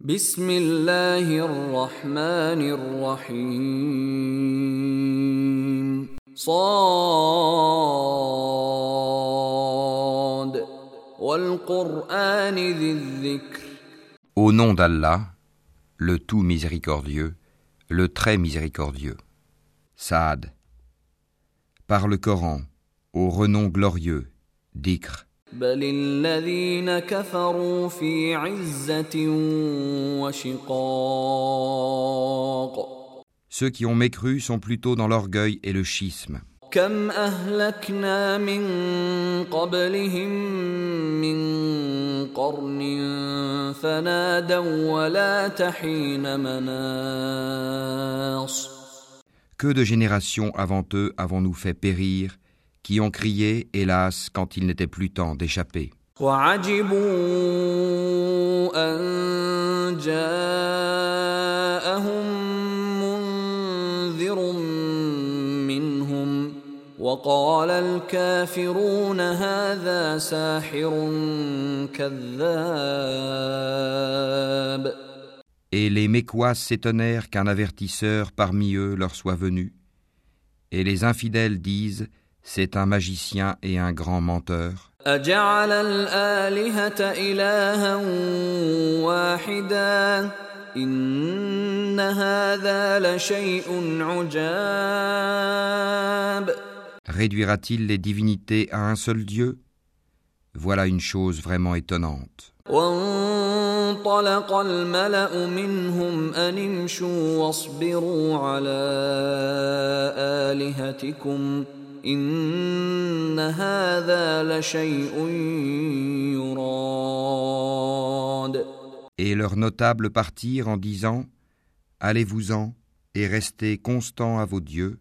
بسم الله الرحمن الرحيم صاد والقرآن ذي الذكر Au nom d'Allah, le tout miséricordieux, le très miséricordieux. Saad. Par le Coran, au renom glorieux, d'Ikr. بل الذين كفروا في عزة وشقاق Ceux qui ont mécru sont plutôt dans l'orgueil et le schisme. كم أهلكنا من قبلهم من قرن فنادوا ولا تحين مناص Que de générations avant eux avons-nous fait périr, qui ont crié, hélas, quand il n'était plus temps d'échapper. Et les Mécois s'étonnèrent qu'un avertisseur parmi eux leur soit venu. Et les infidèles disent c'est un magicien et un grand menteur. أجعل الآلهة إلها واحدا إن هذا لشيء عجاب Réduira-t-il les divinités à un seul Dieu Voilà une chose vraiment étonnante. وانطلق الملأ منهم أن امشوا واصبروا على آلهتكم إن هذا لشيء يراد Et leurs notables partirent en disant Allez-vous-en et restez constants à vos dieux,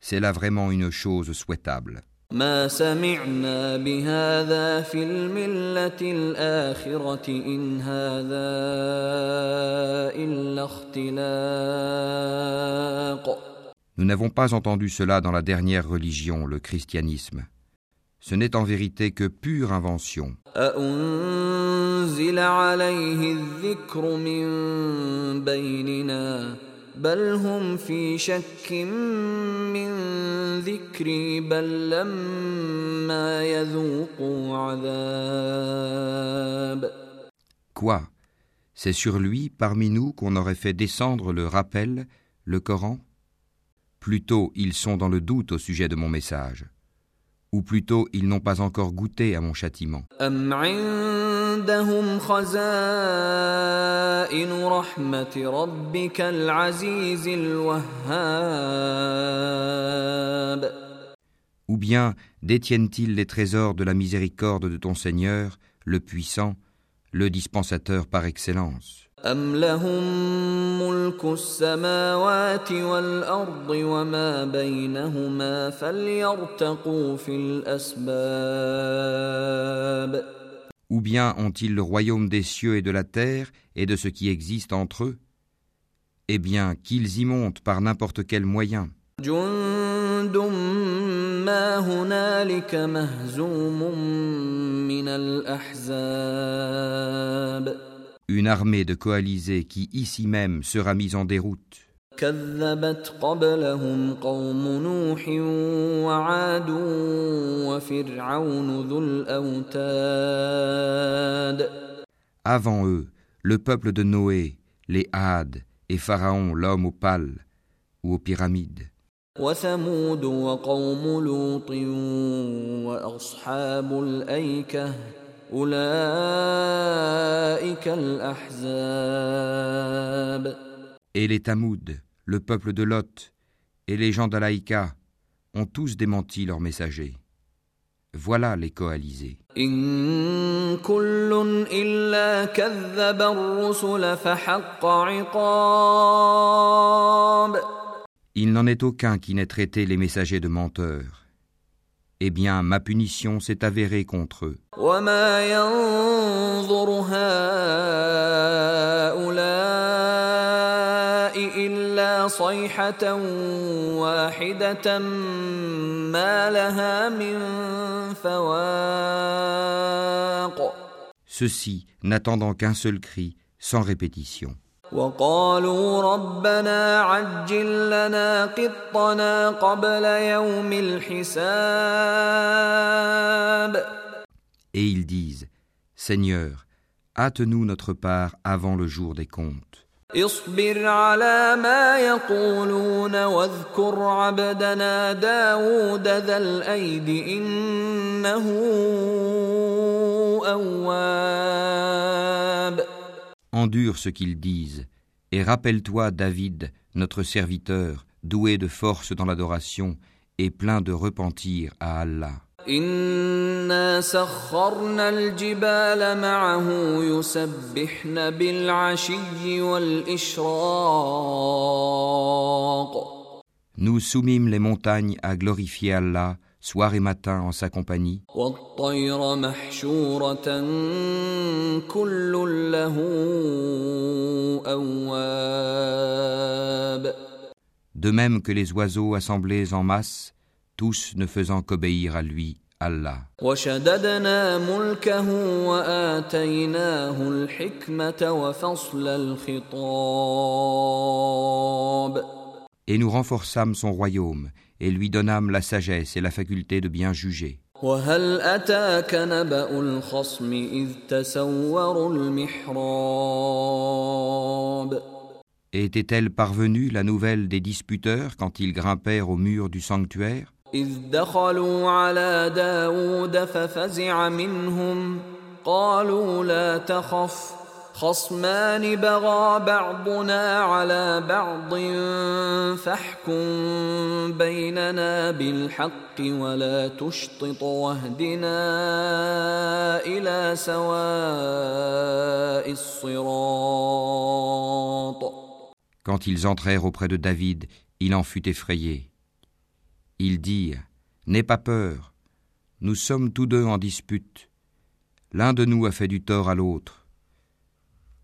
c'est là vraiment une chose souhaitable. ما سمعنا بهذا في الملة الآخرة إن هذا إلا اختلاق Nous n'avons pas entendu cela dans la dernière religion, le christianisme. Ce n'est en vérité que pure invention. Quoi? C'est sur lui, parmi nous, qu'on aurait fait descendre le rappel, le Coran? plutôt ils sont dans le doute au sujet de mon message, ou plutôt ils n'ont pas encore goûté à mon châtiment. Ou bien détiennent-ils les trésors de la miséricorde de ton Seigneur, le puissant, le dispensateur par excellence? أم لهم ملك السماوات والأرض وما بينهما فليرتقوا في الأسباب Ou bien ont-ils le royaume des cieux et de la terre et de ce qui existe entre eux Eh bien, qu'ils y montent par n'importe quel moyen. جند ما هنالك مهزوم من الأحزاب Une armée de coalisés qui ici même sera mise en déroute. كذبت قبلهم قوم نوح وعاد وفرعون ذو الأوتاد Avant eux, le peuple de Noé, les Hades et Pharaon, l'homme aux pales ou aux pyramides. وثمود وقوم لوط وأصحاب الأيكة أولئك الأحزاب Et les Tamouds, le peuple de Lot, et les gens d'Alaïka ont tous démenti leurs messagers. Voilà les coalisés. Il n'en est aucun qui n'ait traité les messagers de menteurs eh bien ma punition s'est avérée contre eux. Ceci n'attendant qu'un seul cri, sans répétition. وقالوا ربنا عجل لنا قطنا قبل يوم الحساب Et ils disent, Seigneur, hâte-nous notre part avant le jour des comptes. اصبر على ما يقولون واذكر عبدنا داود ذا الأيد إنه أواب Endure ce qu'ils disent, et rappelle-toi David, notre serviteur, doué de force dans l'adoration et plein de repentir à Allah. إنا سخرنا الجبال معه يسبحن بالعشي والإشراق Nous soumîmes les montagnes à glorifier Allah soir et matin en sa compagnie. De même que les oiseaux assemblés en masse, tous ne faisant qu'obéir à lui, Allah. Et nous renforçâmes son royaume et lui donnâmes la sagesse et la faculté de bien juger. وهل أتاك نبأ الخصم إذ تسوروا المحراب Et était-elle parvenue la nouvelle des disputeurs quand ils grimpèrent au mur du sanctuaire إذ دخلوا على داود ففزع منهم قالوا لا تخف خصمان بغى بعضنا على بعض فاحكم بيننا بالحق ولا تشطط واهدنا إلى سواء الصراط Quand ils entrèrent auprès de David, il en fut effrayé. Ils dirent N'aie pas peur, nous sommes tous deux en dispute. L'un de nous a fait du tort à l'autre.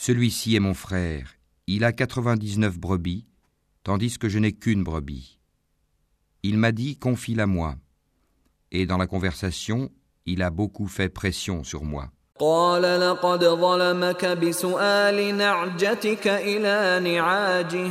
Celui-ci est mon frère, il a 99 brebis, tandis que je n'ai qu'une brebis. Il m'a dit confie-la moi. Et dans la conversation, il a beaucoup fait pression sur moi. قال لقد ظلمك بسؤال نعجتك إلى نعاجه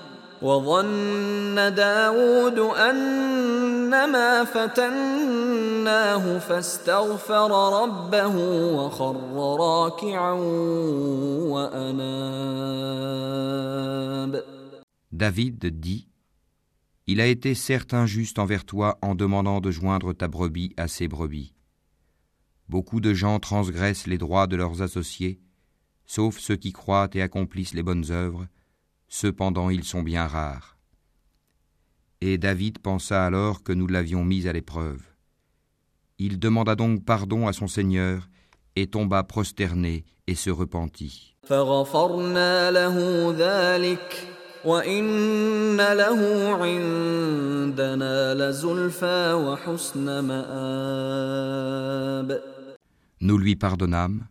وظن داود أنما فتناه فاستغفر ربه وخر راكعا وأناب David dit Il a été certes injuste envers toi en demandant de joindre ta brebis à ses brebis. Beaucoup de gens transgressent les droits de leurs associés, sauf ceux qui croient et accomplissent les bonnes œuvres, cependant ils sont bien rares. Et David pensa alors que nous l'avions mis à l'épreuve. Il demanda donc pardon à son Seigneur et tomba prosterné et se repentit. Nous lui pardonnâmes,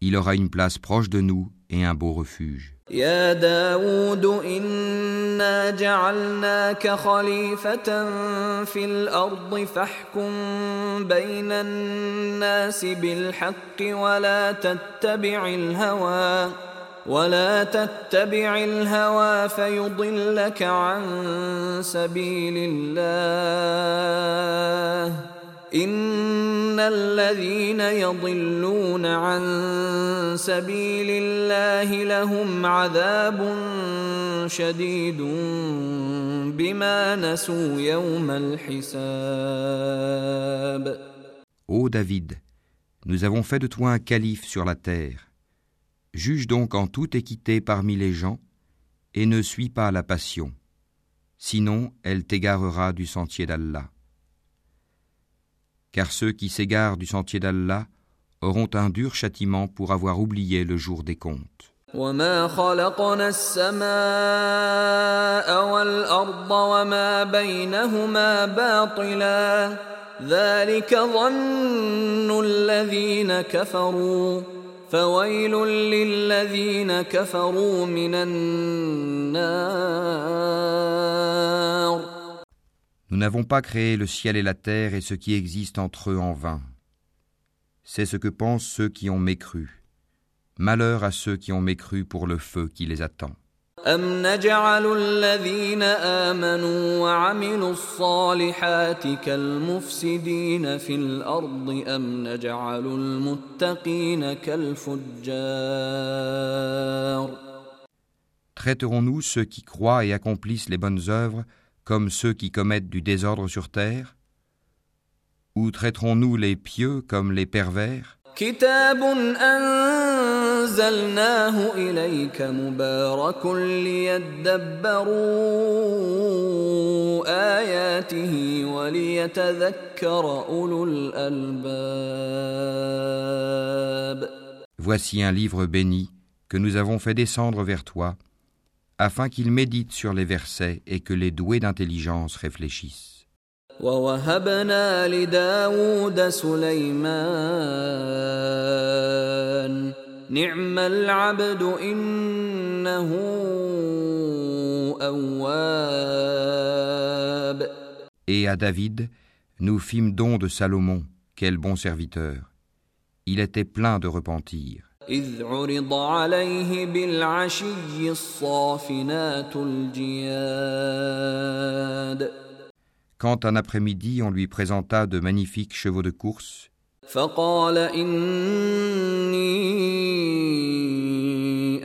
il aura une place proche de nous et un beau refuge. يا داود إنا جعلناك خليفة في الأرض فاحكم بين الناس بالحق ولا تتبع الهوى ولا تتبع الهوى فيضلك عن سبيل الله إن الذين يضلون عن سبيل الله لهم عذاب شديد بما نسوا يوم الحساب Ô David, nous avons fait de toi un calife sur la terre. Juge donc en toute équité parmi les gens, et ne suis pas la passion, sinon elle t'égarera du sentier d'Allah. Car ceux qui s'égarent du sentier d'Allah auront un dur châtiment pour avoir oublié le jour des comptes. وما خلقنا السماء والأرض وما بينهما باطلا ذلك ظن الذين كفروا فويل للذين كفروا من النار Nous n'avons pas créé le ciel et la terre et ce qui existe entre eux en vain. C'est ce que pensent ceux qui ont mécru. Malheur à ceux qui ont mécru pour le feu qui les attend. Traiterons-nous ceux qui croient et accomplissent les bonnes œuvres comme ceux qui commettent du désordre sur terre? Ou traiterons-nous les pieux comme les pervers? Voici un livre béni que nous avons fait descendre vers toi afin qu'ils méditent sur les versets et que les doués d'intelligence réfléchissent. Et à David, nous fîmes don de Salomon, quel bon serviteur. Il était plein de repentir. إذ عرض عليه بالعشي الصافنات الجياد Quand un après-midi on lui présenta de magnifiques chevaux de course, فقال إني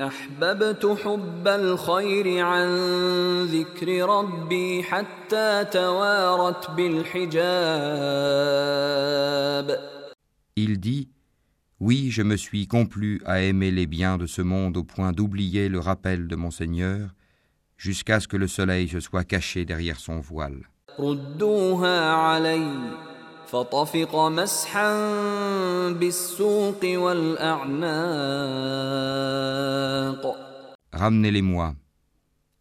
أحببت حب الخير عن ذكر ربي حتى توارت بالحجاب. Il dit oui, je me suis complu à aimer les biens de ce monde au point d'oublier le rappel de mon Seigneur, jusqu'à ce que le soleil se soit caché derrière son voile. Ramenez-les-moi.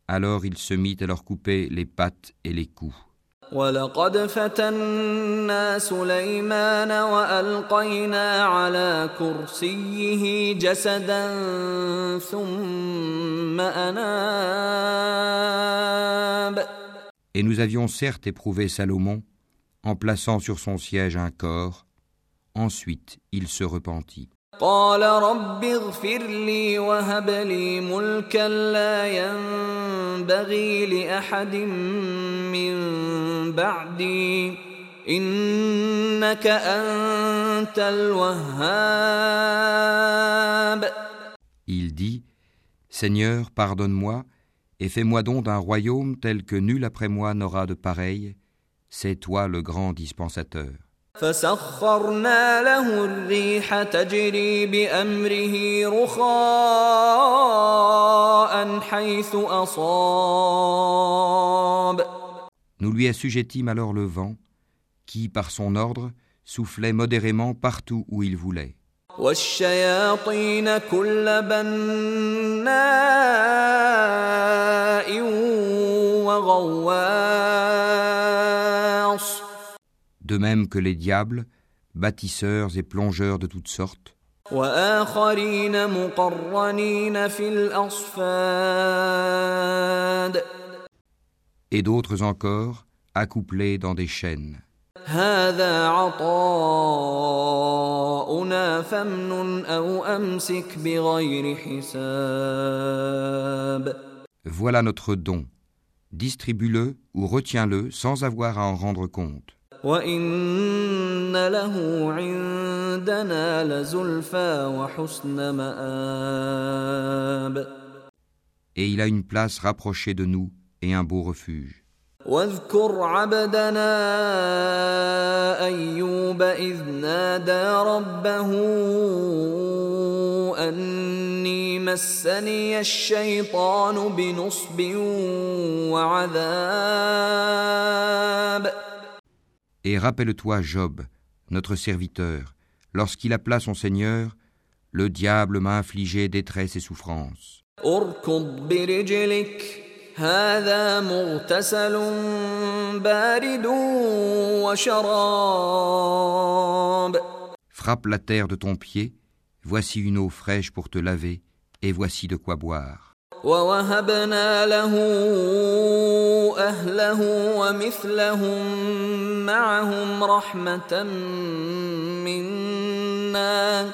Alors il se mit à leur couper les pattes et les coups. ولقد فتنا سليمان والقينا على كرسيه جسدا ثم اناب Et nous avions certes éprouvé Salomon en plaçant sur son siège un corps, ensuite il se repentit. قال رب اغفر لي وهب لي ملكا لا ينبغي لاحد من بعدي انك انت الوهاب Il dit Seigneur, pardonne-moi et fais-moi don d'un royaume tel que nul après moi n'aura de pareil. C'est toi le grand dispensateur. فسخرنا له الريح تجري بامره رخاء حيث اصاب Nous lui assujettîmes alors le vent, qui, par son ordre, soufflait modérément partout où il voulait. والشياطين كل بناء وغواص de même que les diables, bâtisseurs et plongeurs de toutes sortes, et d'autres encore accouplés dans des chaînes. Voilà notre don. Distribue-le ou retiens-le sans avoir à en rendre compte. Et il a une place rapprochée de nous et un beau refuge. واذكر عبدنا ايوب اذ نادى ربه اني مسني الشيطان بنصب وعذاب Et rappelle-toi Job, notre serviteur, lorsqu'il appela son Seigneur, le diable m'a infligé détresse et souffrance. Frappe la terre de ton pied, voici une eau fraîche pour te laver, et voici de quoi boire. ووهبنا له اهله ومثلهم معهم رحمه منا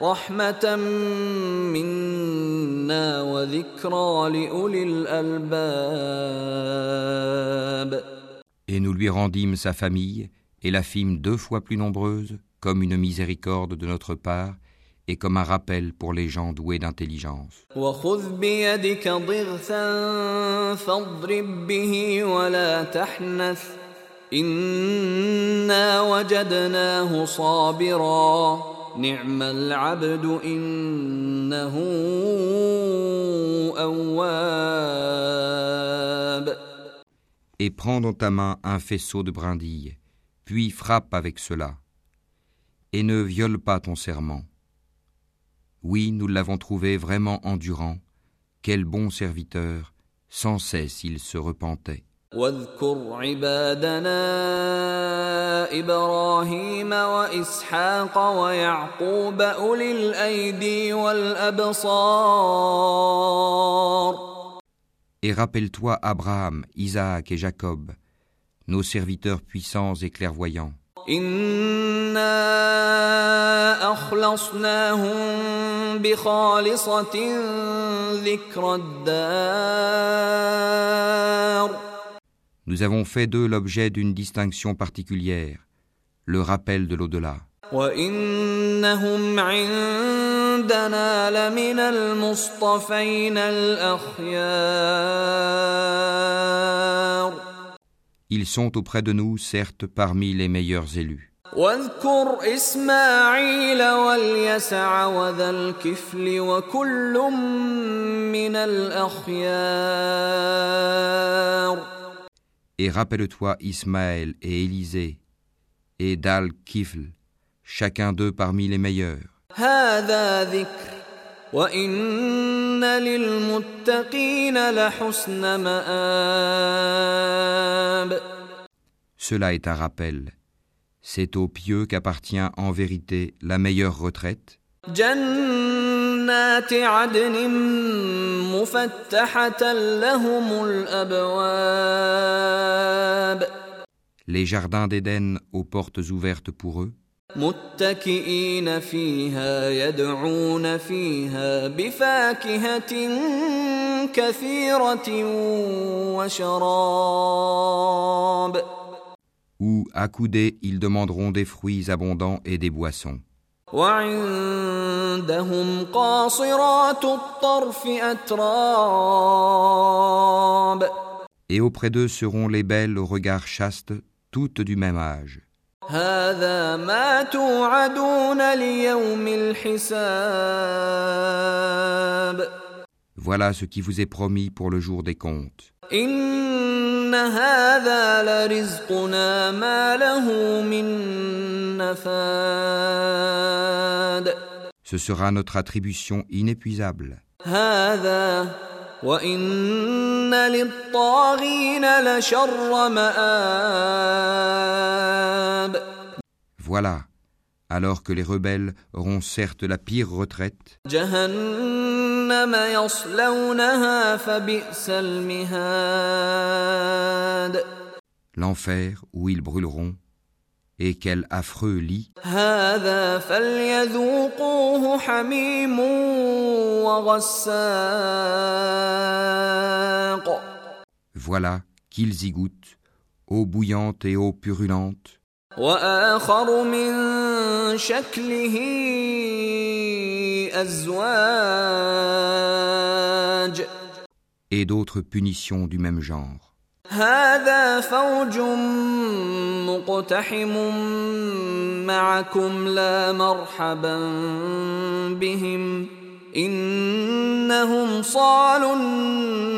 رحمه منا وذكرى لاولي الالباب Et nous lui rendîmes sa famille, et la fîmes deux fois plus nombreuse, comme une miséricorde de notre part, et comme un rappel pour les gens doués d'intelligence. Et prends dans ta main un faisceau de brindilles, puis frappe avec cela, et ne viole pas ton serment. Oui, nous l'avons trouvé vraiment endurant. Quel bon serviteur, sans cesse il se repentait. واذكر عبادنا ابراهيم واسحاق ويعقوب اولي الايدي والابصار Et rappelle-toi Abraham, Isaac et Jacob, nos serviteurs puissants et clairvoyants. انا اخلصناهم بخالصه ذكر الدار Nous avons fait d'eux l'objet d'une distinction particulière, le rappel de l'au-delà. وانهم عندنا لمن المصطفين الاخيار Ils sont auprès de nous, certes, parmi les meilleurs élus. واذكر اسماعيل واليسع وذا الكفل وكل من الاخيار Et rappelle-toi Ismaël et Élisée, et Dal-Kifl, chacun d'eux parmi les meilleurs. هذا ذكر وان للمتقين لحسن مآب Cela est un rappel. C'est aux pieux qu'appartient en vérité la meilleure retraite, جنات عدن مفتحة لهم الأبواب les jardins d'Éden aux portes ouvertes pour eux, متكئين فيها يدعون فيها بفاكهة كثيرة وشراب où, accoudés, ils demanderont des fruits abondants et des boissons. وعندهم قاصرات الطرف أتراب Et auprès d'eux seront les belles au regard chaste, toutes du même âge. هذا ما توعدون ليوم الحساب Voilà ce qui vous est promis pour le jour des comptes. إن هذا لرزقنا ما له من نفاد Ce sera notre attribution inépuisable. هذا وإن للطاغين لشر مآب Voilà, alors que les rebelles auront certes la pire retraite, جهنم يصلونها فبئس المهاد l'enfer où ils brûleront, et quel affreux lit, هذا فليذوقوه حميم وغساق voilà qu'ils y goûtent, eau bouillante et eau purulente, وآخر من شكله أزواج et d'autres punitions du même genre. هذا فوج مقتحم معكم لا مرحبا بهم إنهم صالوا النار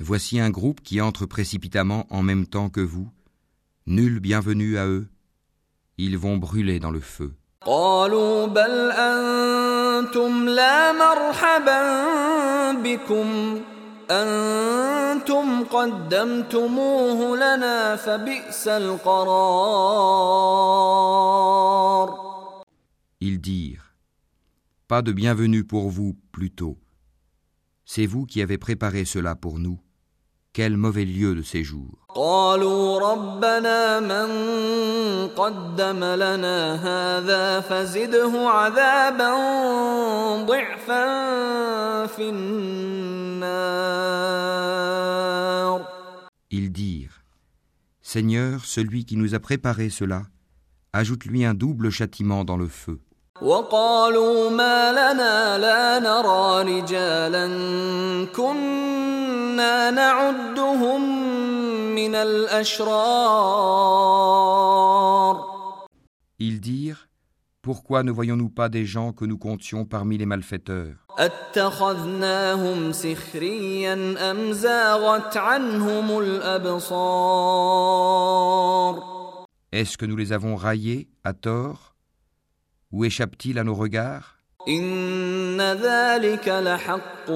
Voici un groupe qui entre précipitamment en même temps que vous. Nul bienvenue à eux. Ils vont brûler dans le feu. قالوا بل أنتم لا مرحبا بكم أنتم قدمتموه لنا فبئس القرار Ils dirent Pas de bienvenue pour vous, plutôt. C'est vous qui avez préparé cela pour nous. Quel mauvais lieu de séjour. Ils dirent, Seigneur, celui qui nous a préparé cela, ajoute-lui un double châtiment dans le feu. وقالوا ما لنا لا نرى رجالا كنا نعدهم من الأشرار Ils dirent Pourquoi ne voyons-nous pas des gens que nous comptions parmi les malfaiteurs اتخذناهم سخريا أم زاغت عنهم الأبصار Est-ce que nous les avons raillés à tort Où échappe-t-il à nos regards إن ذلك لحق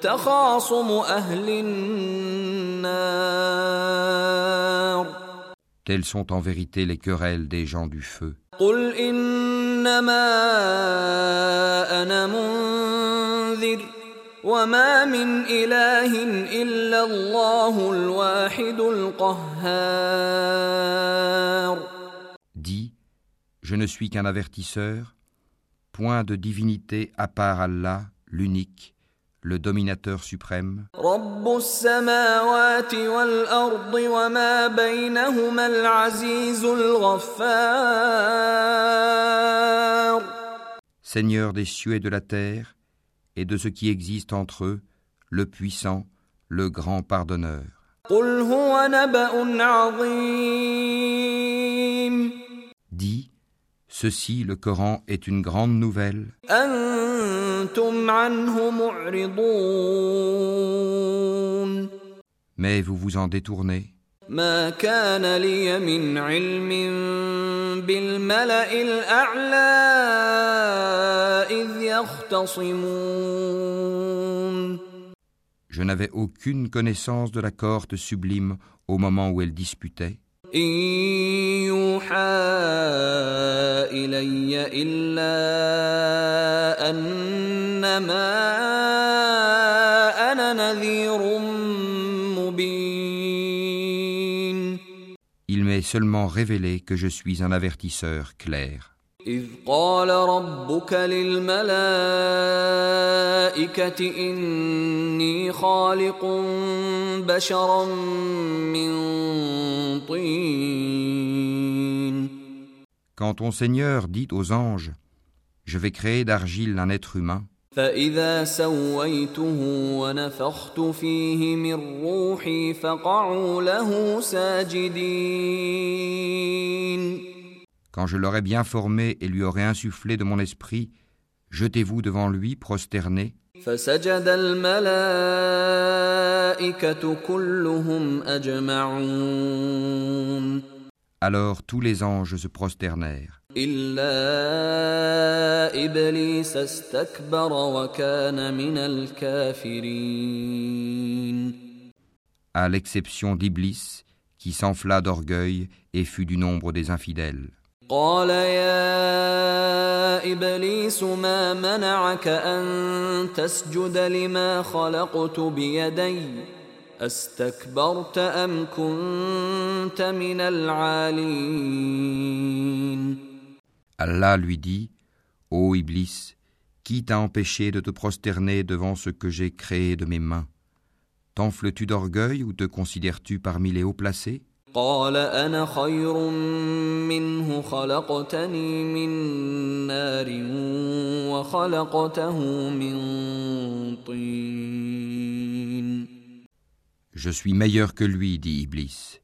تخاصم أهل النار Telles sont en vérité les querelles des gens du feu. قل إنما أنا منذر وما من إله إلا الله الواحد القهار Dis Je ne suis qu'un avertisseur, point de divinité à part Allah, l'unique, le dominateur suprême. Seigneur des cieux et de la terre, et de ce qui existe entre eux, le puissant, le grand pardonneur. Ceci, le Coran, est une grande nouvelle. أنتم عنه معرضون Mais vous vous en détournez. ما كان لي من علم بالملأ الأعلى إذ يختصمون Je n'avais aucune connaissance de la cohorte sublime au moment où elle disputait. إن يوحى إلي إلا أنما أنا نذير مبين Il m'est seulement révélé que je suis un avertisseur clair. إذ قال ربك للملائكة إني خالق بشرا من طين. Quand ton Seigneur dit aux anges Je vais créer d'argile un être humain, فإذا سويته ونفخت فيه من روحي فقعوا له ساجدين. quand je l'aurai bien formé et lui aurai insufflé de mon esprit, jetez-vous devant lui prosterné. Alors tous les anges se prosternèrent. À l'exception d'Iblis, qui s'enfla d'orgueil et fut du nombre des infidèles. قال يا إبليس ما منعك أن تسجد لما خلقت بيدي أستكبرت أم كنت من العالين Allah lui dit Ô Iblis, qui t'a empêché de te prosterner devant ce que j'ai créé de mes mains T'enfles-tu d'orgueil ou te considères-tu parmi les hauts placés قال أنا خير منه خلقتني من نار وخلقته من طين Je suis meilleur que lui, dit Iblis.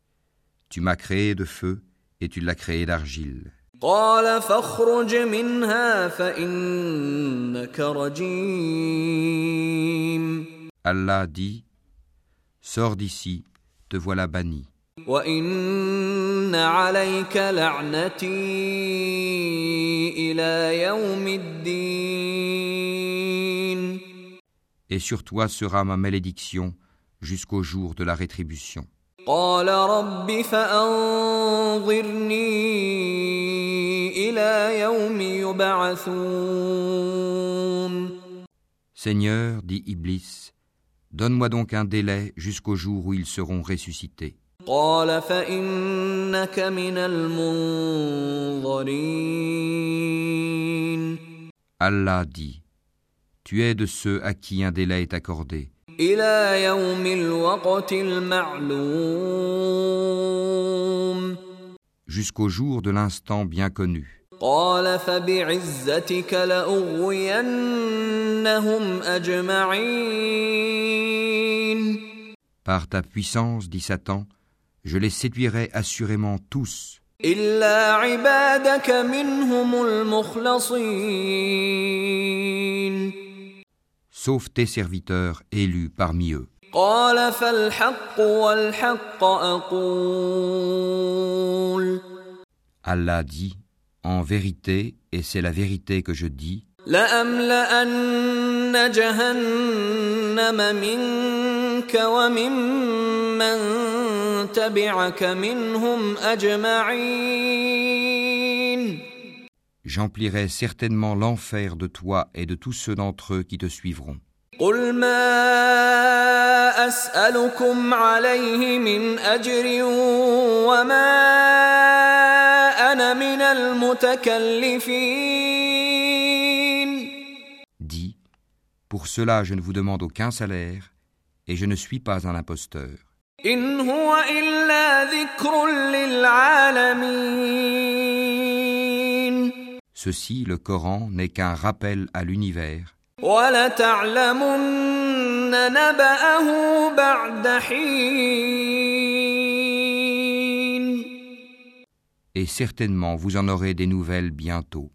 Tu m'as créé de feu et tu l'as créé d'argile. قال فاخرج منها فإنك رجيم Allah dit Sors d'ici, te voilà banni. وإن عليك لعنتي إلى يوم الدين Et sur toi sera ma malédiction jusqu'au jour de la rétribution. قال رب فأنظرني إلى يوم يبعثون Seigneur, dit Iblis, donne-moi donc un délai jusqu'au jour où ils seront ressuscités. قال فإنك من المنظرين Allah dit Tu es de ceux à qui un délai est accordé, إلى يوم الوقت المعلوم jusqu'au jour de l'instant bien connu. قال فبعزتك لأغوينهم أجمعين Par ta puissance, dit Satan, je les séduirai assurément tous. Sauf tes serviteurs élus parmi eux. Allah dit, en vérité, et c'est la vérité que je dis, منك وممن تبعك منهم أجمعين j'emplirai certainement l'enfer de toi et de tous ceux d'entre eux qui te suivront. قل ما أسألكم عليه من أجر وما أنا من المتكلفين Dis Pour cela je ne vous demande aucun salaire, et je ne suis pas un imposteur. Ceci, le Coran, n'est qu'un rappel à l'univers. Et certainement vous en aurez des nouvelles bientôt.